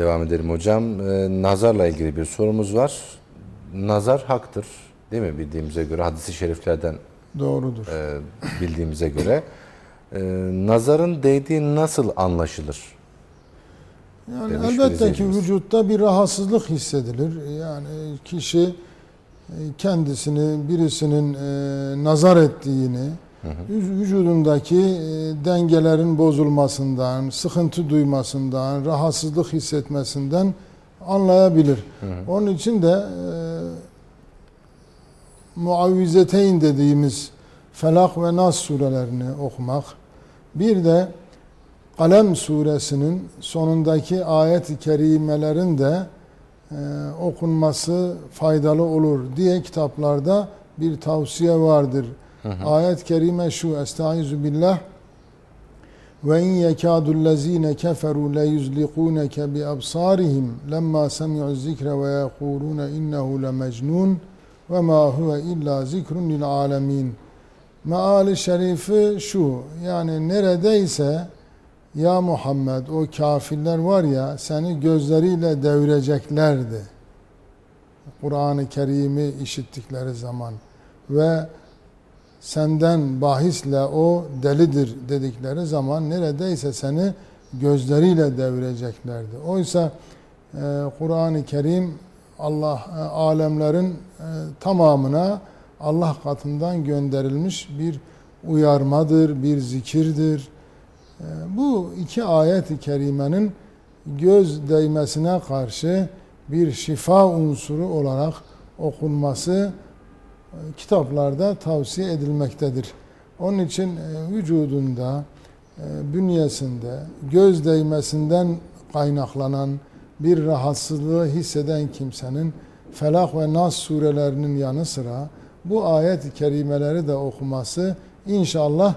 devam edelim hocam. Ee, nazarla ilgili bir sorumuz var. Nazar haktır değil mi bildiğimize göre hadisi şeriflerden Doğrudur. e, bildiğimize göre. Ee, nazarın değdiği nasıl anlaşılır? Yani demiş elbette ki vücutta bir rahatsızlık hissedilir. Yani kişi e, kendisini birisinin e, nazar ettiğini, vü- vücudundaki e, dengelerin bozulmasından, sıkıntı duymasından, rahatsızlık hissetmesinden anlayabilir. Onun için de e, muavvizeteyn dediğimiz Felak ve Nas surelerini okumak, bir de Kalem suresinin sonundaki ayet-i kerimelerin de e, okunması faydalı olur diye kitaplarda bir tavsiye vardır. Ayet-i kerime şu Estaizu billah ve in yekadu lezine keferu le yuzliqunke bi absarihim lemma semi'u zikre ve yekulun innehu le mecnun ve ma huve illa zikrun lil alemin. Meali şerifi şu yani neredeyse ya Muhammed o kafirler var ya seni gözleriyle devireceklerdi. Kur'an-ı Kerim'i işittikleri zaman ve senden bahisle o delidir dedikleri zaman neredeyse seni gözleriyle devireceklerdi. Oysa e, Kur'an-ı Kerim Allah e, alemlerin e, tamamına Allah katından gönderilmiş bir uyarmadır, bir zikirdir. E, bu iki ayet-i kerimenin göz değmesine karşı bir şifa unsuru olarak okunması kitaplarda tavsiye edilmektedir. Onun için e, vücudunda, e, bünyesinde, göz değmesinden kaynaklanan bir rahatsızlığı hisseden kimsenin Felak ve Nas surelerinin yanı sıra bu ayet-i kerimeleri de okuması inşallah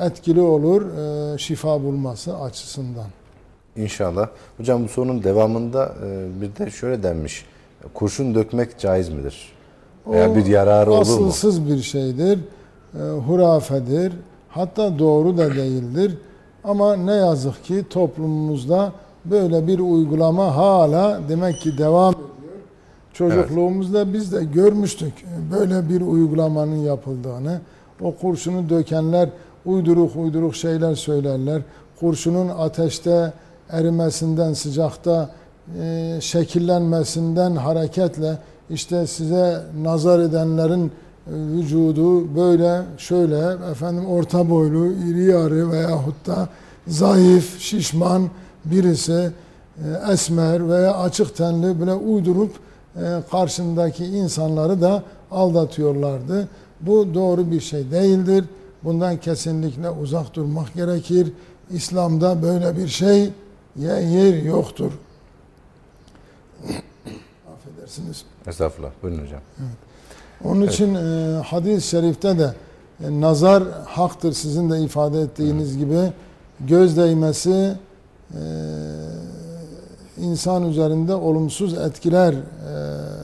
etkili olur e, şifa bulması açısından. İnşallah. Hocam bu sorunun devamında bir de şöyle denmiş. Kurşun dökmek caiz midir? Veya bir yararı olur mu? Asılsız bir şeydir, e, hurafedir, hatta doğru da değildir. Ama ne yazık ki toplumumuzda böyle bir uygulama hala demek ki devam ediyor. Çocukluğumuzda biz de görmüştük böyle bir uygulamanın yapıldığını. O kurşunu dökenler uyduruk uyduruk şeyler söylerler. Kurşunun ateşte erimesinden, sıcakta e, şekillenmesinden hareketle işte size nazar edenlerin e, vücudu böyle şöyle efendim orta boylu, iri yarı veyahut da zayıf, şişman birisi e, esmer veya açık tenli böyle uydurup e, karşındaki insanları da aldatıyorlardı. Bu doğru bir şey değildir. Bundan kesinlikle uzak durmak gerekir. İslam'da böyle bir şey yer yoktur. Affedersiniz. Estağfurullah. Buyurun hocam. Onun için e, hadis-i şerifte de e, nazar haktır sizin de ifade ettiğiniz gibi göz değmesi e, insan üzerinde olumsuz etkiler e,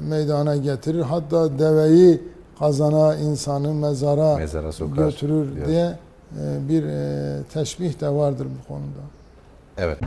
meydana getirir. Hatta deveyi kazana, insanı mezara Mezara sokar. götürür diyor. diye e, bir e, teşbih de vardır bu konuda. Evet.